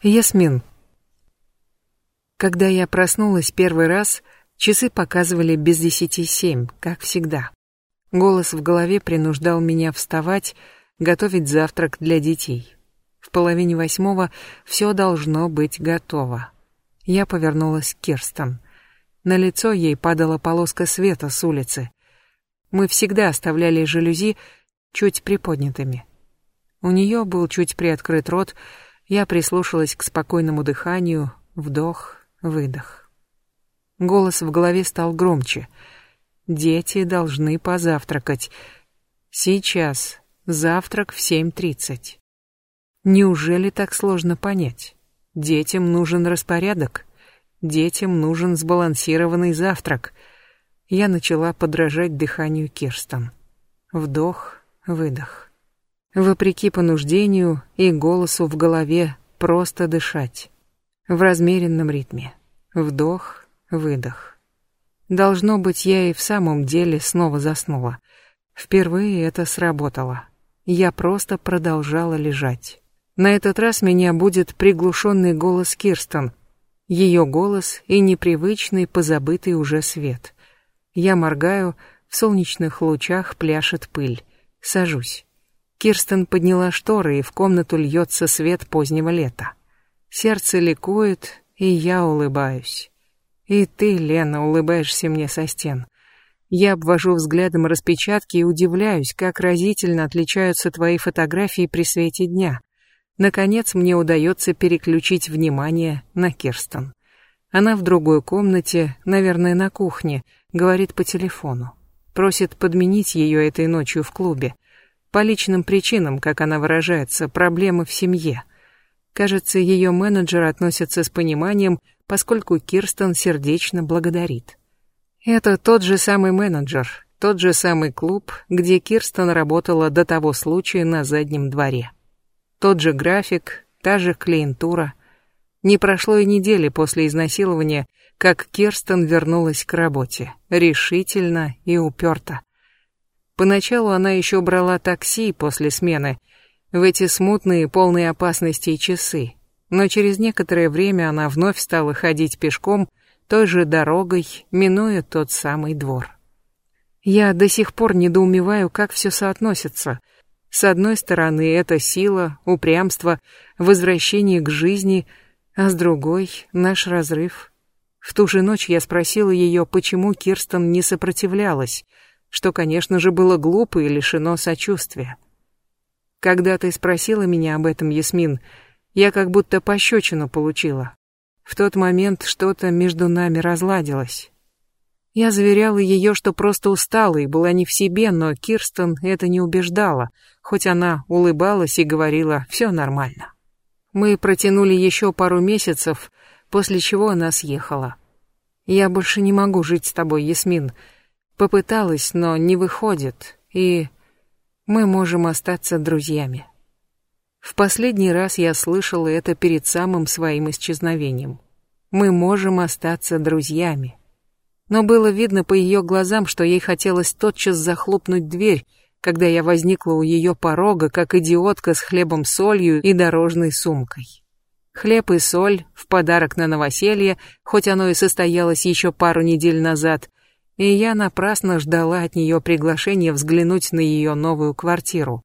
Ясмин. Когда я проснулась первый раз, часы показывали без десяти семь, как всегда. Голос в голове принуждал меня вставать, готовить завтрак для детей. В половине восьмого все должно быть готово. Я повернулась к Кирстен. На лицо ей падала полоска света с улицы. Мы всегда оставляли жалюзи чуть приподнятыми. У нее был чуть приоткрыт рот, я прислушалась к спокойному дыханию, вдох, выдох. Голос в голове стал громче. Дети должны позавтракать. Сейчас. Завтрак в 7.30. Неужели так сложно понять? Детям нужен распорядок. Детям нужен сбалансированный завтрак. Я начала подражать дыханию Кирстен. Вдох, выдох вопреки понуждению и голосу в голове просто дышать. В размеренном ритме. Вдох, выдох. Должно быть, я и в самом деле снова заснула. Впервые это сработало. Я просто продолжала лежать. На этот раз меня будет приглушенный голос Кирстен. Ее голос и непривычный, позабытый уже свет. Я моргаю, в солнечных лучах пляшет пыль. Сажусь. Кирстен подняла шторы, и в комнату льется свет позднего лета. Сердце ликует, и я улыбаюсь. И ты, Лена, улыбаешься мне со стен. Я обвожу взглядом распечатки и удивляюсь, как разительно отличаются твои фотографии при свете дня. Наконец мне удается переключить внимание на Кирстен. Она в другой комнате, наверное, на кухне, говорит по телефону. Просит подменить ее этой ночью в клубе. По личным причинам, как она выражается, проблемы в семье. Кажется, ее менеджер относится с пониманием, поскольку Кирстен сердечно благодарит. Это тот же самый менеджер, тот же самый клуб, где Кирстен работала до того случая на заднем дворе. Тот же график, та же клиентура. Не прошло и недели после изнасилования, как Кирстен вернулась к работе, решительно и уперто. Поначалу она еще брала такси после смены, в эти смутные, полные опасности часы. Но через некоторое время она вновь стала ходить пешком той же дорогой, минуя тот самый двор. Я до сих пор недоумеваю, как все соотносится. С одной стороны, это сила, упрямство, возвращение к жизни, а с другой — наш разрыв. В ту же ночь я спросила ее, почему Кирстен не сопротивлялась — что, конечно же, было глупо и лишено сочувствия. Когда ты спросила меня об этом, Ясмин, я как будто пощечину получила. В тот момент что-то между нами разладилось. Я заверяла ее, что просто устала и была не в себе, но Кирстен это не убеждала, хоть она улыбалась и говорила «все нормально». Мы протянули еще пару месяцев, после чего она съехала. «Я больше не могу жить с тобой, Ясмин», Попыталась, но не выходит, и мы можем остаться друзьями. В последний раз я слышала это перед самым своим исчезновением. Мы можем остаться друзьями. Но было видно по ее глазам, что ей хотелось тотчас захлопнуть дверь, когда я возникла у ее порога, как идиотка с хлебом-солью и дорожной сумкой. Хлеб и соль в подарок на новоселье, хоть оно и состоялось еще пару недель назад, и я напрасно ждала от нее приглашения взглянуть на ее новую квартиру.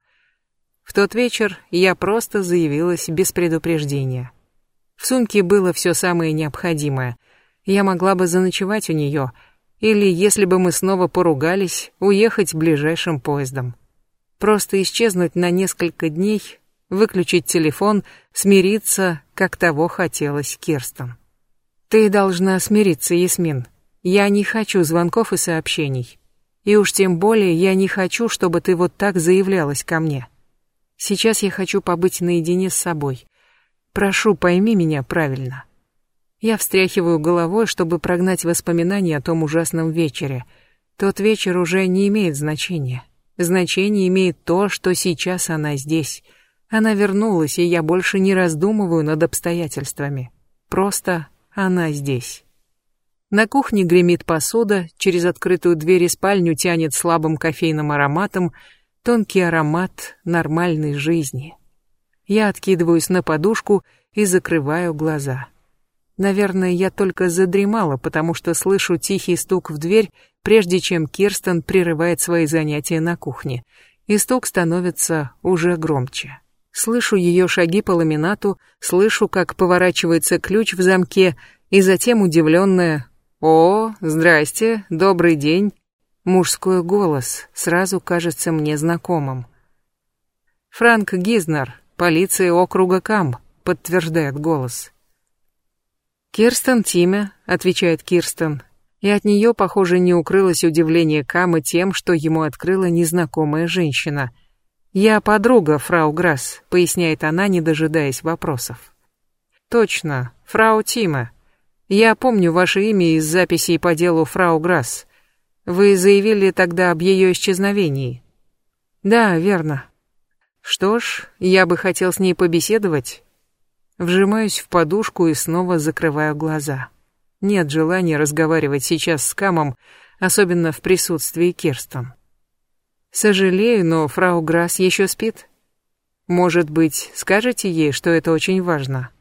В тот вечер я просто заявилась без предупреждения. В сумке было все самое необходимое. Я могла бы заночевать у нее, или, если бы мы снова поругались, уехать ближайшим поездом. Просто исчезнуть на несколько дней, выключить телефон, смириться, как того хотелось Кирстен. «Ты должна смириться, Ясмин», я не хочу звонков и сообщений. И уж тем более я не хочу, чтобы ты вот так заявлялась ко мне. Сейчас я хочу побыть наедине с собой. Прошу, пойми меня правильно. Я встряхиваю головой, чтобы прогнать воспоминания о том ужасном вечере. Тот вечер уже не имеет значения. Значение имеет то, что сейчас она здесь. Она вернулась, и я больше не раздумываю над обстоятельствами. Просто она здесь. На кухне гремит посуда, через открытую дверь и спальню тянет слабым кофейным ароматом, тонкий аромат нормальной жизни. Я откидываюсь на подушку и закрываю глаза. Наверное, я только задремала, потому что слышу тихий стук в дверь, прежде чем Кирстен прерывает свои занятия на кухне. И стук становится уже громче. Слышу ее шаги по ламинату, слышу, как поворачивается ключ в замке, и затем удивленная «О, здрасте, добрый день». Мужской голос сразу кажется мне знакомым. «Франк Гизнер, полиция округа Кам», — подтверждает голос. «Кирстен Тиме», — отвечает Кирстен, и от нее, похоже, не укрылось удивление Камы тем, что ему открыла незнакомая женщина. «Я подруга, фрау Грасс», — поясняет она, не дожидаясь вопросов. «Точно, фрау Тиме. Я помню ваше имя из записей по делу фрау Грасс. Вы заявили тогда об ее исчезновении». «Да, верно». «Что ж, я бы хотел с ней побеседовать, Вжимаюсь в подушку и снова закрываю глаза. Нет желания разговаривать сейчас с Камом, особенно в присутствии Кирстен. Сожалею, но фрау Грасс еще спит. Может быть, скажете ей, что это очень важно?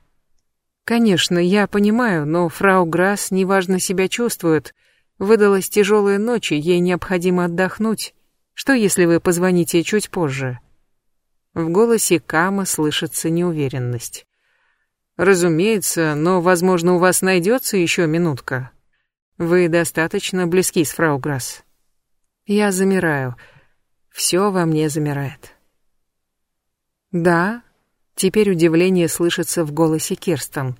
Конечно, я понимаю, но фрау Грасс неважно себя чувствует. Выдалась тяжелая ночь, и ей необходимо отдохнуть. Что, если вы позвоните чуть позже? В голосе Кама слышится неуверенность. Разумеется, но, возможно, у вас найдется еще минутка. Вы достаточно близки с фрау Грасс. Я замираю. Все во мне замирает. Да, теперь удивление слышится в голосе Кирстен.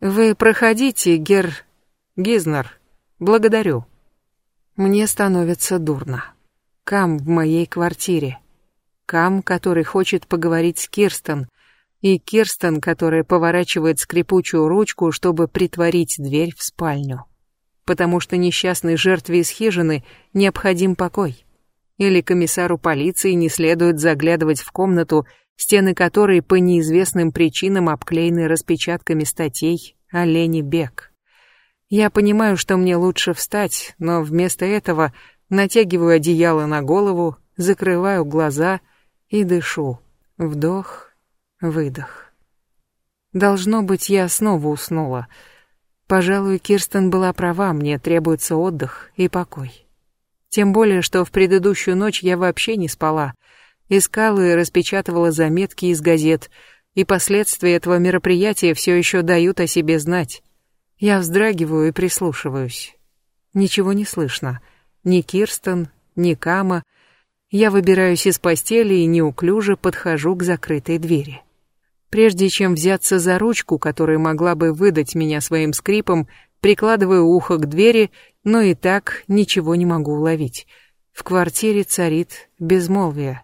Вы проходите, Гер... Гизнер. Благодарю. Мне становится дурно. Кам в моей квартире. Кам, который хочет поговорить с Кирстен, и Кирстен, которая поворачивает скрипучую ручку, чтобы притворить дверь в спальню. Потому что несчастной жертве из хижины необходим покой. Или комиссару полиции не следует заглядывать в комнату, стены которой по неизвестным причинам обклеены распечатками статей о Лене Бек. Я понимаю, что мне лучше встать, но вместо этого натягиваю одеяло на голову, закрываю глаза и дышу. Вдох, Выдох. Должно быть, я снова уснула. Пожалуй, Кирстен была права, мне требуется отдых и покой. Тем более, что в предыдущую ночь я вообще не спала. Искала и распечатывала заметки из газет, и последствия этого мероприятия все еще дают о себе знать. Я вздрагиваю и прислушиваюсь. Ничего не слышно. Ни Кирстен, ни Кама. Я выбираюсь из постели и неуклюже подхожу к закрытой двери. Прежде чем взяться за ручку, которая могла бы выдать меня своим скрипом, прикладываю ухо к двери, но и так ничего не могу уловить. В квартире царит безмолвие.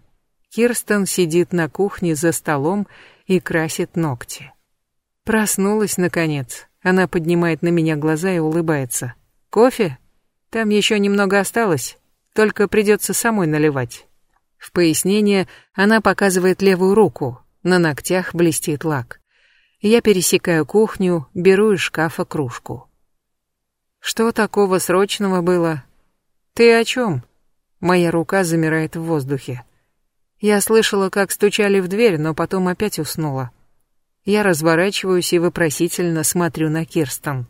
Кирстен сидит на кухне за столом и красит ногти. Проснулась, наконец. Она поднимает на меня глаза и улыбается. «Кофе? Там еще немного осталось, только придется самой наливать». В пояснение она показывает левую руку, на ногтях блестит лак. Я пересекаю кухню, беру из шкафа кружку. Что такого срочного было? Ты о чем? Моя рука замирает в воздухе. Я слышала, как стучали в дверь, но потом опять уснула. Я разворачиваюсь и вопросительно смотрю на Кирстен.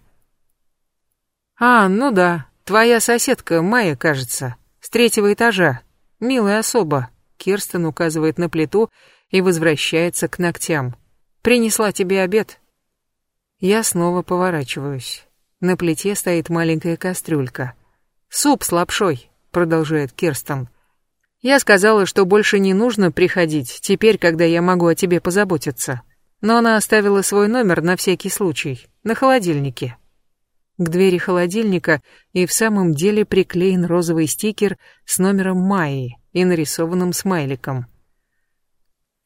«А, ну да, твоя соседка, Майя, кажется, с третьего этажа. Милая особа», — Кирстен указывает на плиту, и возвращается к ногтям. «Принесла тебе обед?» Я снова поворачиваюсь. На плите стоит маленькая кастрюлька. «Суп с лапшой», — продолжает Кирстен. «Я сказала, что больше не нужно приходить, теперь, когда я могу о тебе позаботиться. Но она оставила свой номер на всякий случай, на холодильнике». К двери холодильника и в самом деле приклеен розовый стикер с номером Майи и нарисованным смайликом.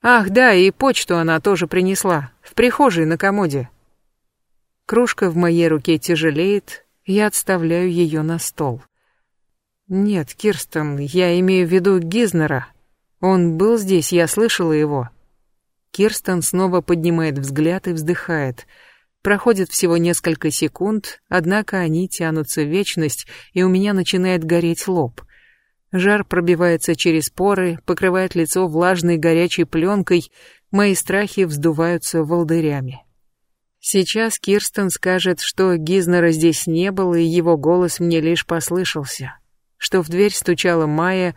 Ах, да, и почту она тоже принесла, в прихожей на комоде. Кружка в моей руке тяжелеет, я отставляю ее на стол. Нет, Кирстен, я имею в виду Гизнера. Он был здесь, я слышала его. Кирстен снова поднимает взгляд и вздыхает. Проходит всего несколько секунд, однако они тянутся в вечность, и у меня начинает гореть лоб. Жар пробивается через поры, покрывает лицо влажной горячей пленкой, мои страхи вздуваются волдырями. Сейчас Кирстен скажет, что Гизнера здесь не было, и его голос мне лишь послышался. Что в дверь стучала Майя,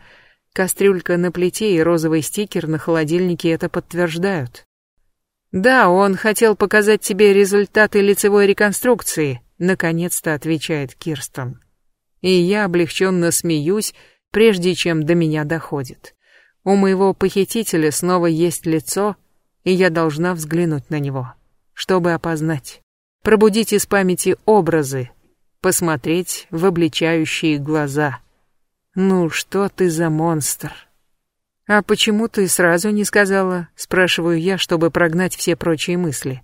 кастрюлька на плите и розовый стикер на холодильнике это подтверждают. «Да, он хотел показать тебе результаты лицевой реконструкции», — наконец-то отвечает Кирстен. И я облегченно смеюсь, прежде чем до меня доходит. У моего похитителя снова есть лицо, и я должна взглянуть на него чтобы опознать. Пробудить из памяти образы, посмотреть в обличающие глаза. Ну, что ты за монстр? А почему ты сразу не сказала, спрашиваю я, чтобы прогнать все прочие мысли.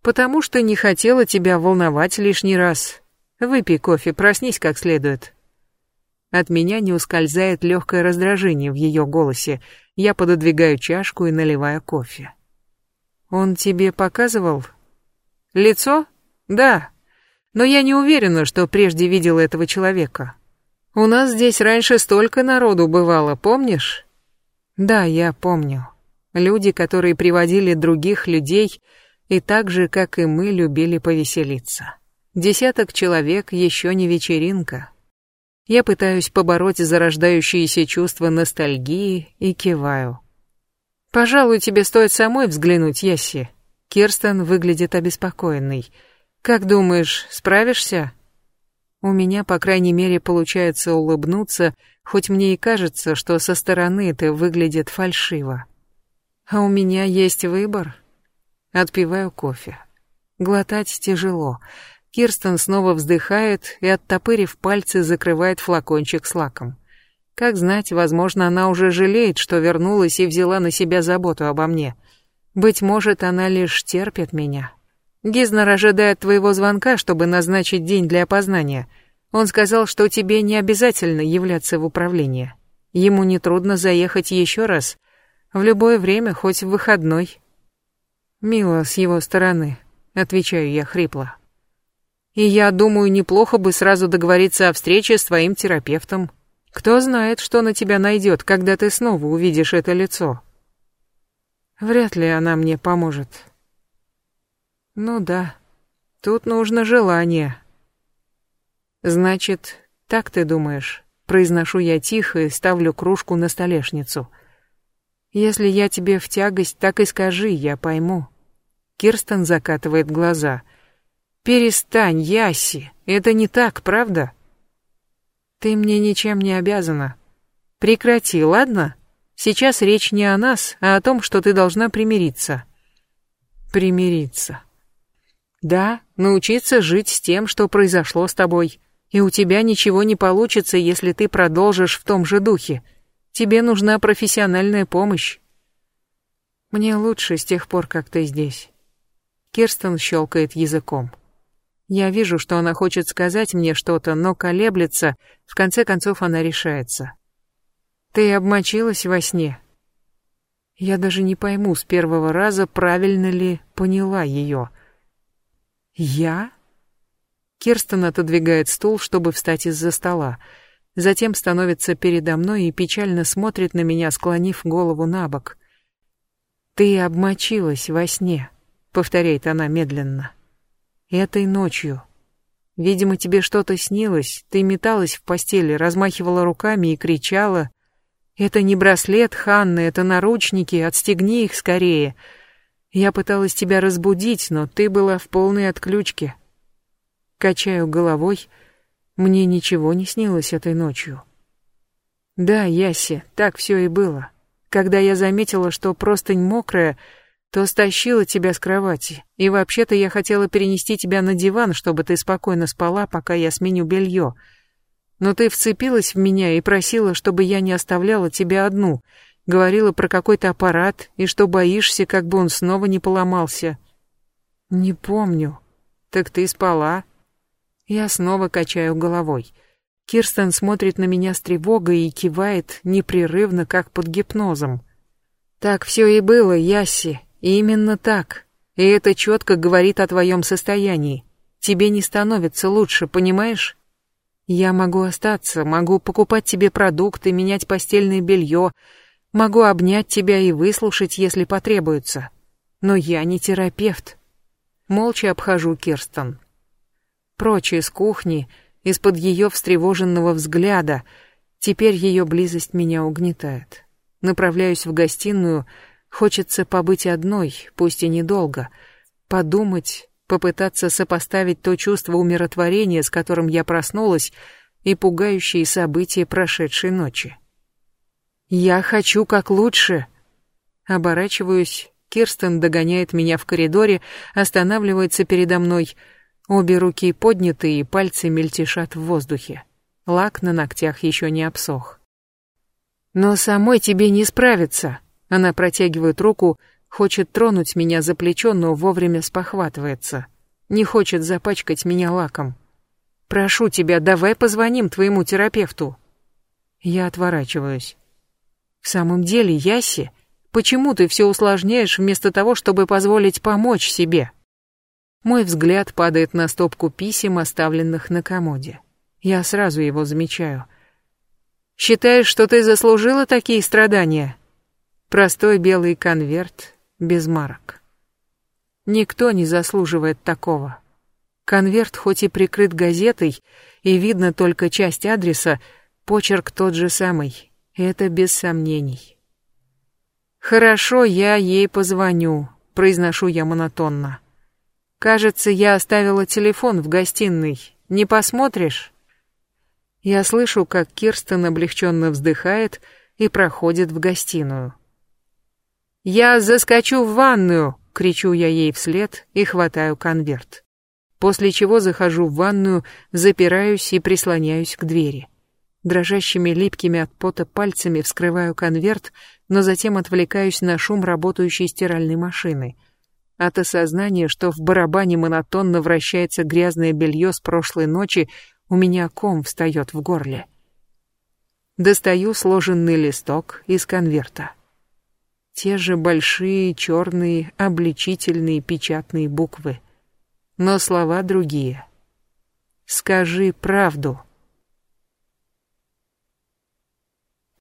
Потому что не хотела тебя волновать лишний раз. Выпей кофе, проснись как следует. От меня не ускользает легкое раздражение в ее голосе. Я пододвигаю чашку и наливаю кофе. Он тебе показывал? Лицо? Да. Но я не уверена, что прежде видела этого человека. У нас здесь раньше столько народу бывало, помнишь? Да, я помню. Люди, которые приводили других людей и так же, как и мы, любили повеселиться. Десяток человек еще не вечеринка. Я пытаюсь побороть зарождающиеся чувства ностальгии и киваю. Пожалуй, тебе стоит самой взглянуть, Яси. Кирстен выглядит обеспокоенной. Как думаешь, справишься? У меня, по крайней мере, получается улыбнуться, хоть мне и кажется, что со стороны это выглядит фальшиво. А у меня есть выбор. Отпиваю кофе. Глотать тяжело. Кирстен снова вздыхает и, оттопырив пальцы, закрывает флакончик с лаком. Как знать, возможно, она уже жалеет, что вернулась и взяла на себя заботу обо мне. Быть может, она лишь терпит меня. Гизнер ожидает твоего звонка, чтобы назначить день для опознания. Он сказал, что тебе не обязательно являться в управление. Ему нетрудно заехать еще раз. В любое время, хоть в выходной. Мило с его стороны, отвечаю я хрипло. И я думаю, неплохо бы сразу договориться о встрече с твоим терапевтом. Кто знает, что на тебя найдет, когда ты снова увидишь это лицо. Вряд ли она мне поможет. Ну да, тут нужно желание. Значит, так ты думаешь? Произношу я тихо и ставлю кружку на столешницу. Если я тебе в тягость, так и скажи, я пойму. Кирстен закатывает глаза. Перестань, Яси, это не так, правда? Ты мне ничем не обязана. Прекрати, ладно? Сейчас речь не о нас, а о том, что ты должна примириться. Примириться. Да, научиться жить с тем, что произошло с тобой. И у тебя ничего не получится, если ты продолжишь в том же духе. Тебе нужна профессиональная помощь. Мне лучше с тех пор, как ты здесь. Кирстен щелкает языком. Я вижу, что она хочет сказать мне что-то, но колеблется, в конце концов она решается. Ты обмочилась во сне? Я даже не пойму с первого раза, правильно ли поняла ее. Я? Кирстен отодвигает стул, чтобы встать из-за стола. Затем становится передо мной и печально смотрит на меня, склонив голову на бок. «Ты обмочилась во сне», — повторяет она медленно. Этой ночью. Видимо, тебе что-то снилось. Ты металась в постели, размахивала руками и кричала. Это не браслет, Ханны, это наручники, отстегни их скорее. Я пыталась тебя разбудить, но ты была в полной отключке. Качаю головой. Мне ничего не снилось этой ночью. Да, Яси, так все и было. Когда я заметила, что простынь мокрая, то стащила тебя с кровати. И вообще-то я хотела перенести тебя на диван, чтобы ты спокойно спала, пока я сменю белье. Но ты вцепилась в меня и просила, чтобы я не оставляла тебя одну. Говорила про какой-то аппарат и что боишься, как бы он снова не поломался. Не помню. Так ты спала? Я снова качаю головой. Кирстен смотрит на меня с тревогой и кивает непрерывно, как под гипнозом. Так все и было, Яси. Именно так. И это четко говорит о твоем состоянии. Тебе не становится лучше, понимаешь? Я могу остаться, могу покупать тебе продукты, менять постельное белье, могу обнять тебя и выслушать, если потребуется. Но я не терапевт. Молча обхожу Кирстен. Прочь из кухни, из-под ее встревоженного взгляда. Теперь ее близость меня угнетает. Направляюсь в гостиную, хочется побыть одной, пусть и недолго, подумать, попытаться сопоставить то чувство умиротворения, с которым я проснулась, и пугающие события прошедшей ночи. «Я хочу как лучше!» Оборачиваюсь, Кирстен догоняет меня в коридоре, останавливается передо мной. Обе руки подняты и пальцы мельтешат в воздухе. Лак на ногтях еще не обсох. «Но самой тебе не справиться!» Она протягивает руку, Хочет тронуть меня за плечо, но вовремя спохватывается. Не хочет запачкать меня лаком. «Прошу тебя, давай позвоним твоему терапевту». Я отворачиваюсь. «В самом деле, Яси, почему ты все усложняешь вместо того, чтобы позволить помочь себе?» Мой взгляд падает на стопку писем, оставленных на комоде. Я сразу его замечаю. «Считаешь, что ты заслужила такие страдания?» Простой белый конверт, без марок. Никто не заслуживает такого. Конверт хоть и прикрыт газетой, и видно только часть адреса, почерк тот же самый. Это без сомнений. «Хорошо, я ей позвоню», — произношу я монотонно. «Кажется, я оставила телефон в гостиной. Не посмотришь?» Я слышу, как Кирстен облегченно вздыхает и проходит в гостиную. «Я заскочу в ванную!» — кричу я ей вслед и хватаю конверт. После чего захожу в ванную, запираюсь и прислоняюсь к двери. Дрожащими липкими от пота пальцами вскрываю конверт, но затем отвлекаюсь на шум работающей стиральной машины. От осознания, что в барабане монотонно вращается грязное белье с прошлой ночи, у меня ком встает в горле. Достаю сложенный листок из конверта. Те же большие черные обличительные печатные буквы. Но слова другие. «Скажи правду»,